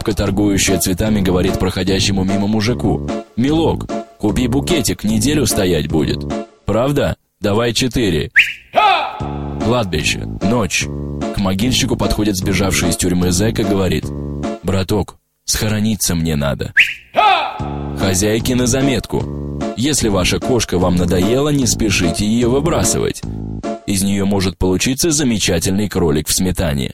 Бабка, торгующая цветами, говорит проходящему мимо мужику. «Милок, купи букетик, неделю стоять будет». «Правда? Давай четыре». Кладбище. Ночь. К могильщику подходит сбежавший из тюрьмы зэк и говорит. «Браток, схорониться мне надо». Хозяйки на заметку. Если ваша кошка вам надоела, не спешите ее выбрасывать. Из нее может получиться замечательный кролик в сметане.